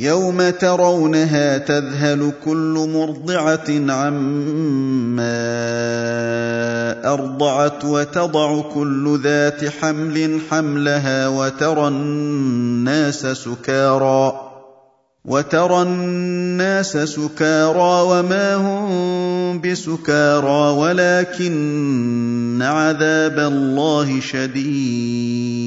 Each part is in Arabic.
يوم ترونها تذهل كل مرضعه عما أرضعت وتضع كل ذات حمل حملها وترى الناس سكارى وترى الناس سكارى وما هم بسكارى ولكن عذاب الله شديد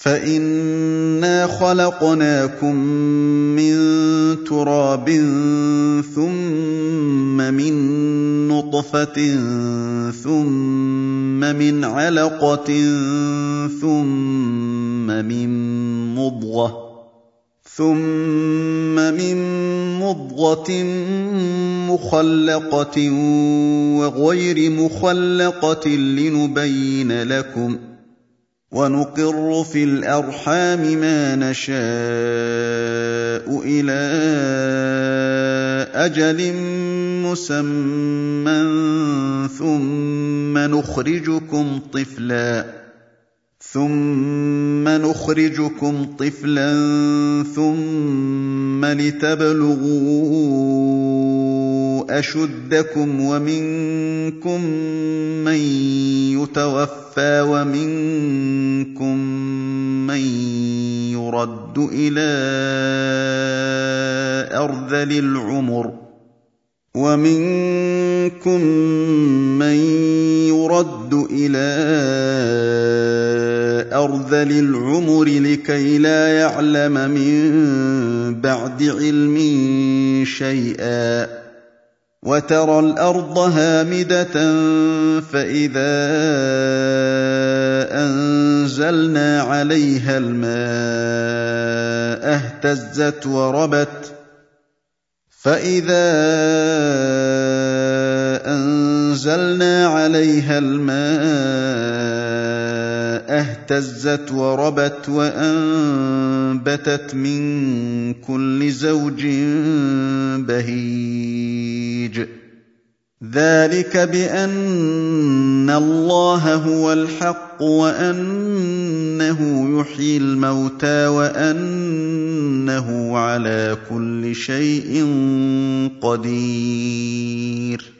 فانا خلقناكم من تراب ثم من نطفه ثم من علقه ثم من مضغه ثم من مضغه مخلقه وغير مخلقه لنبين لكم ونقر في الأرحام ما نشاء إلى أجل مسمى ثم نخرجكم طفلا ثم نخرجكم طفلا ثم لتبلغوا اشدكم ومنكم من يتوفى ومنكم من يرد إلى ارذل العمر ومنكم من يرد إلى أرذل العمر لكي لا يعلم من بعد علم شيئا. وترى الأرض هامدة فإذا أنزلنا عليها الماء اهتزت وربت. فإذا أنزلنا عليها الماء أهتزت وربت وأنبتت من كل زوج بهيج. ذلك بأن الله هو الحق وأنه يحيي الموتى وأنه على كل شيء قدير.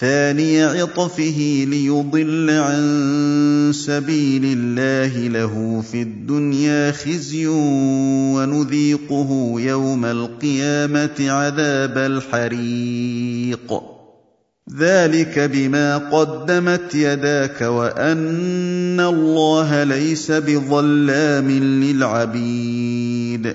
ثاني عطفه ليضل عن سبيل الله له في الدنيا خزي ونذيقه يوم القيامة عذاب الحريق. ذلك بما قدمت يداك وأن الله ليس بظلام للعبيد.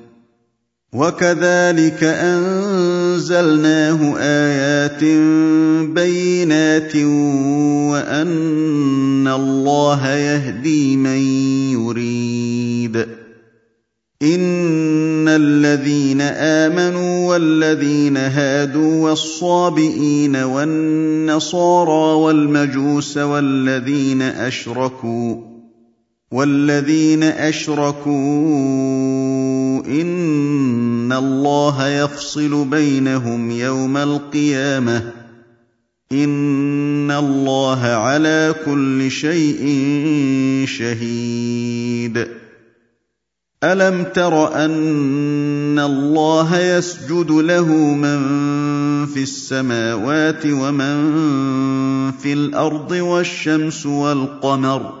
وكذلك أنزلناه آيات بينات وأن الله يهدي من يريد. إن الذين آمنوا والذين هادوا والصابئين والنصارى والمجوس والذين أشركوا والذين اشركوا ان الله يفصل بينهم يوم القيامه ان الله على كل شيء شهيد. الم تر ان الله يسجد له من في السماوات ومن في الأرض والشمس والقمر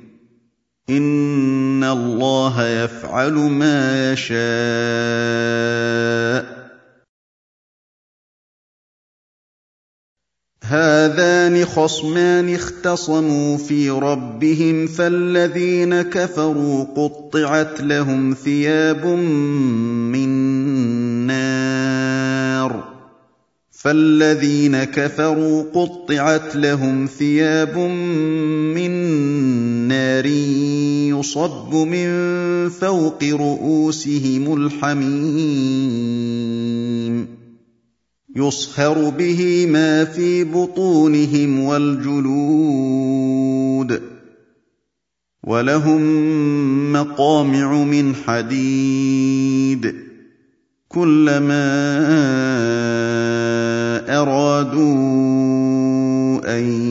ان الله يفعل ما يشاء. هذان خصمان اختصموا في ربهم فالذين كفروا قطعت لهم ثياب من نار. فالذين كفروا قطعت لهم ثياب من نار يصب من فوق رؤوسهم الحميم. يصهر به ما في بطونهم والجلود. ولهم مقامع من حديد. كلما أرادوا أن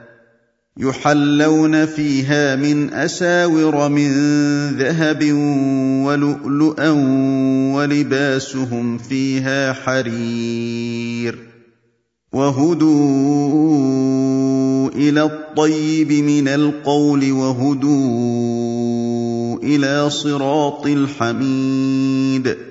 يحلون فيها من أساور من ذهب ولؤلؤا ولباسهم فيها حرير وهدوا إلى الطيب من القول وهدوا إلى صراط الحميد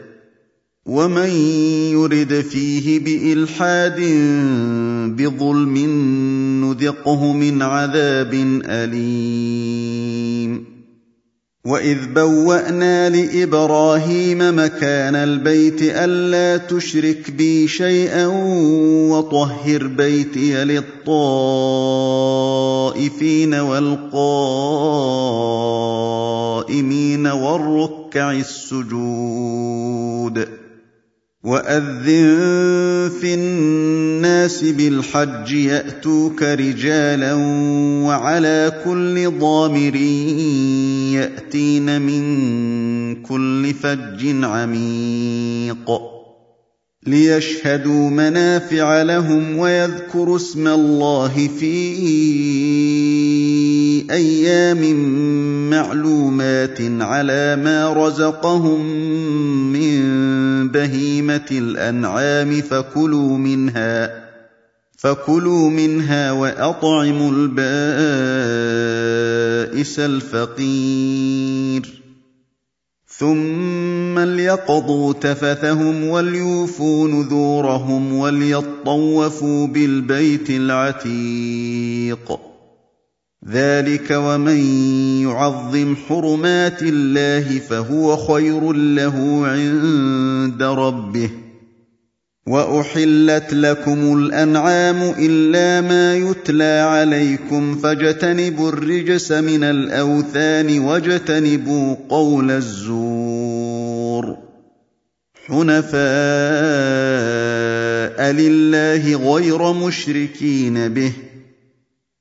ومن يرد فيه بالحاد بظلم نذقه من عذاب اليم واذ بوانا لابراهيم مكان البيت الا تشرك بي شيئا وطهر بيتي للطائفين والقائمين والركع السجود واذن في الناس بالحج ياتوك رجالا وعلى كل ضامر ياتين من كل فج عميق ليشهدوا منافع لهم ويذكروا اسم الله في أيام معلومات على ما رزقهم من بهيمة الأنعام فكلوا منها فكلوا منها وأطعموا البائس الفقير. ثم ليقضوا تفثهم وليوفوا نذورهم وليطوفوا بالبيت العتيق. ذلك ومن يعظم حرمات الله فهو خير له عند ربه واحلت لكم الانعام الا ما يتلى عليكم فاجتنبوا الرجس من الاوثان واجتنبوا قول الزور حنفاء لله غير مشركين به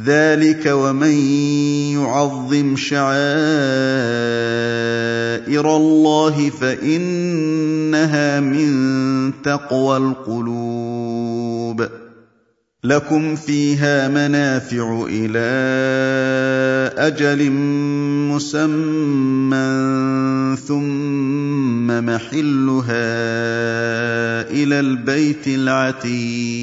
ذلك ومن يعظم شعائر الله فإنها من تقوى القلوب. لكم فيها منافع إلى أجل مسمى ثم محلها إلى البيت العتيق.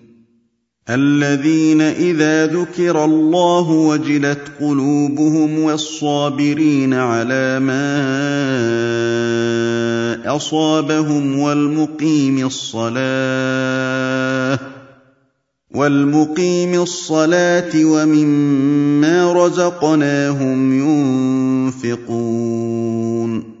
الذين إذا ذكر الله وجلت قلوبهم والصابرين على ما أصابهم والمقيم الصلاة والمقيم الصلاة ومما رزقناهم ينفقون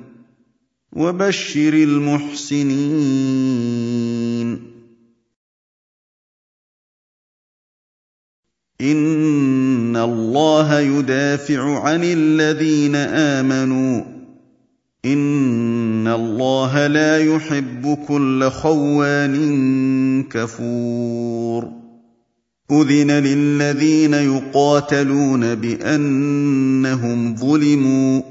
وبشر المحسنين. إن الله يدافع عن الذين آمنوا. إن الله لا يحب كل خوان كفور. أذن للذين يقاتلون بأنهم ظلموا.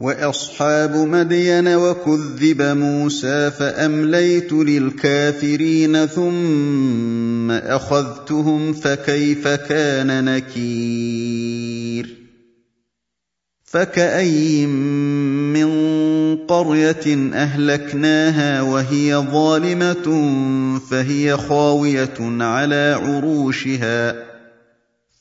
واصحاب مدين وكذب موسى فامليت للكافرين ثم اخذتهم فكيف كان نكير فكاين من قريه اهلكناها وهي ظالمه فهي خاويه على عروشها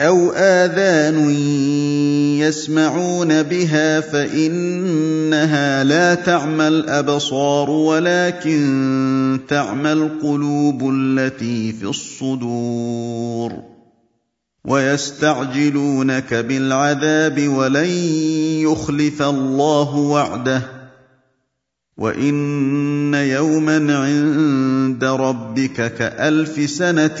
أَوْ آذَانٌ يَسْمَعُونَ بِهَا فَإِنَّهَا لَا تَعْمَى الْأَبْصَارُ وَلَٰكِن تَعْمَى الْقُلُوبُ الَّتِي فِي الصُّدُورِ وَيَسْتَعْجِلُونَكَ بِالْعَذَابِ وَلَن يُخْلِفَ اللَّهُ وَعْدَهُ وَإِنَّ يَوْمًا عِندَ رَبِّكَ كَأَلْفِ سَنَةٍ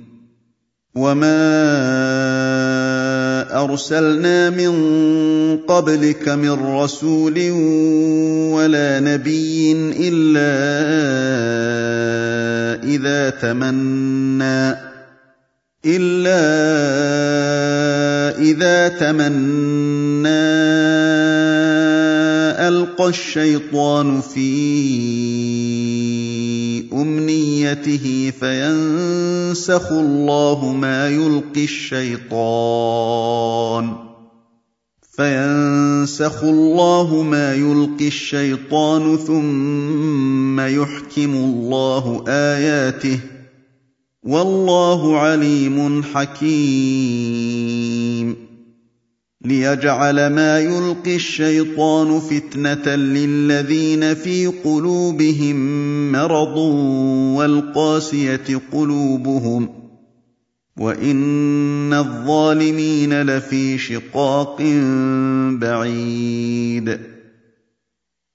وما ارسلنا من قبلك من رسول ولا نبي الا اذا تمنّى إِلَّا إِذَا تَمَنَّىٰ أَلْقَى الشَّيْطَانُ فِي أُمْنِيَّتِهِ فَيَنسَخُ اللَّهُ مَا يُلْقِي الشَّيْطَانُ. فَيَنسَخُ اللَّهُ مَا يُلْقِي الشَّيْطَانُ ثُمَّ يُحْكِمُ اللَّهُ آيَاتِهِ. وَاللَّهُ عَلِيمٌ حَكِيمٌ. لِيَجْعَلَ مَا يُلْقِي الشَّيْطَانُ فِتْنَةً لِّلَّذِينَ فِي قُلُوبِهِم مَّرَضٌ وَالْقَاسِيَةِ قُلُوبُهُمْ ۗ وَإِنَّ الظَّالِمِينَ لَفِي شِقَاقٍ بَعِيدٍ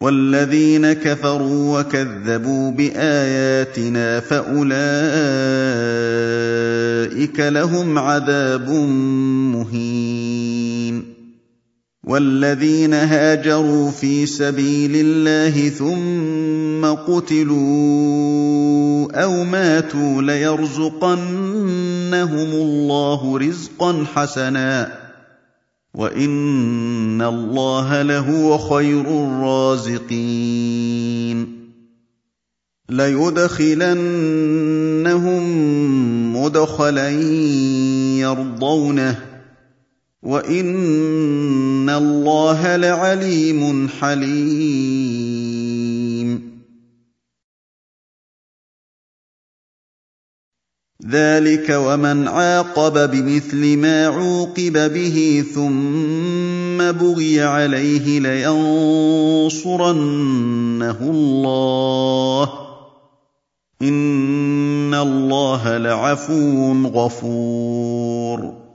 والذين كفروا وكذبوا بآياتنا فأولئك لهم عذاب مهين. والذين هاجروا في سبيل الله ثم قتلوا أو ماتوا ليرزقنهم الله رزقا حسنا. وان الله لهو خير الرازقين ليدخلنهم مدخلا يرضونه وان الله لعليم حليم ذلك ومن عاقب بمثل ما عوقب به ثم بغي عليه لينصرنه الله ان الله لعفو غفور.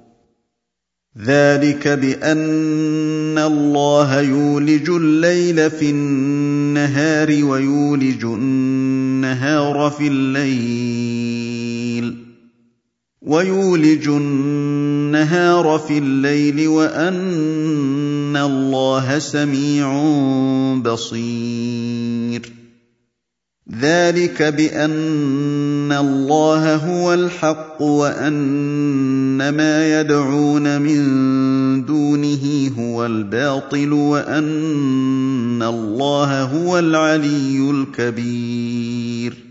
ذلك بان الله يولج الليل في النهار ويولج النهار في الليل ويولج النهار في الليل وأن الله سميع بصير. ذلك بأن الله هو الحق وأن ما يدعون من دونه هو الباطل وأن الله هو العلي الكبير.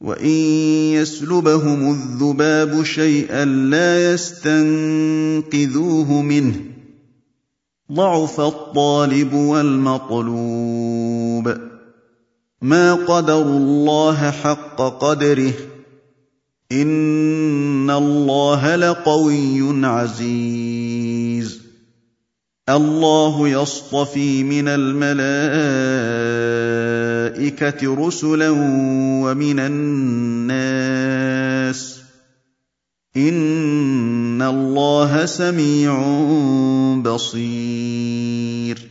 وان يسلبهم الذباب شيئا لا يستنقذوه منه ضعف الطالب والمطلوب ما قدروا الله حق قدره ان الله لقوي عزيز الله يصطفي من الملائكة رسلا ومن الناس. إن الله سميع بصير.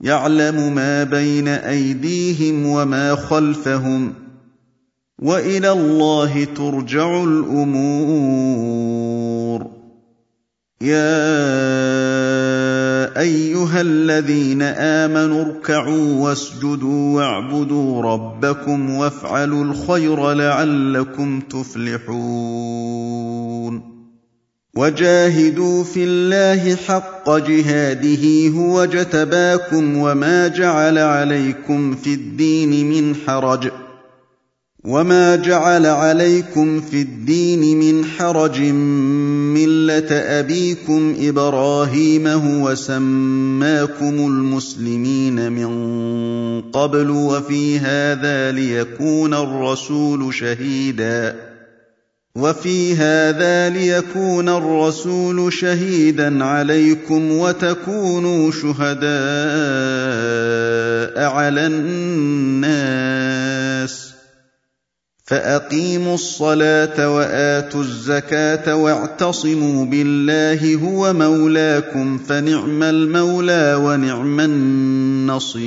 يعلم ما بين أيديهم وما خلفهم. وإلى الله ترجع الأمور. يا أيها الذين آمنوا اركعوا واسجدوا واعبدوا ربكم وافعلوا الخير لعلكم تفلحون. وجاهدوا في الله حق جهاده هو جتباكم وما جعل عليكم في الدين من حرج. وما جعل عليكم في الدين من حرج مله ابيكم إبراهيم هو سماكم المسلمين من قبل وفي هذا ليكون الرسول شهيدا وفي هذا ليكون الرسول شهيدا عليكم وتكونوا شهداء على الناس فأقيموا الصلاة وآتوا الزكاة واعتصموا بالله هو مولاكم فنعم المولى ونعم النصير.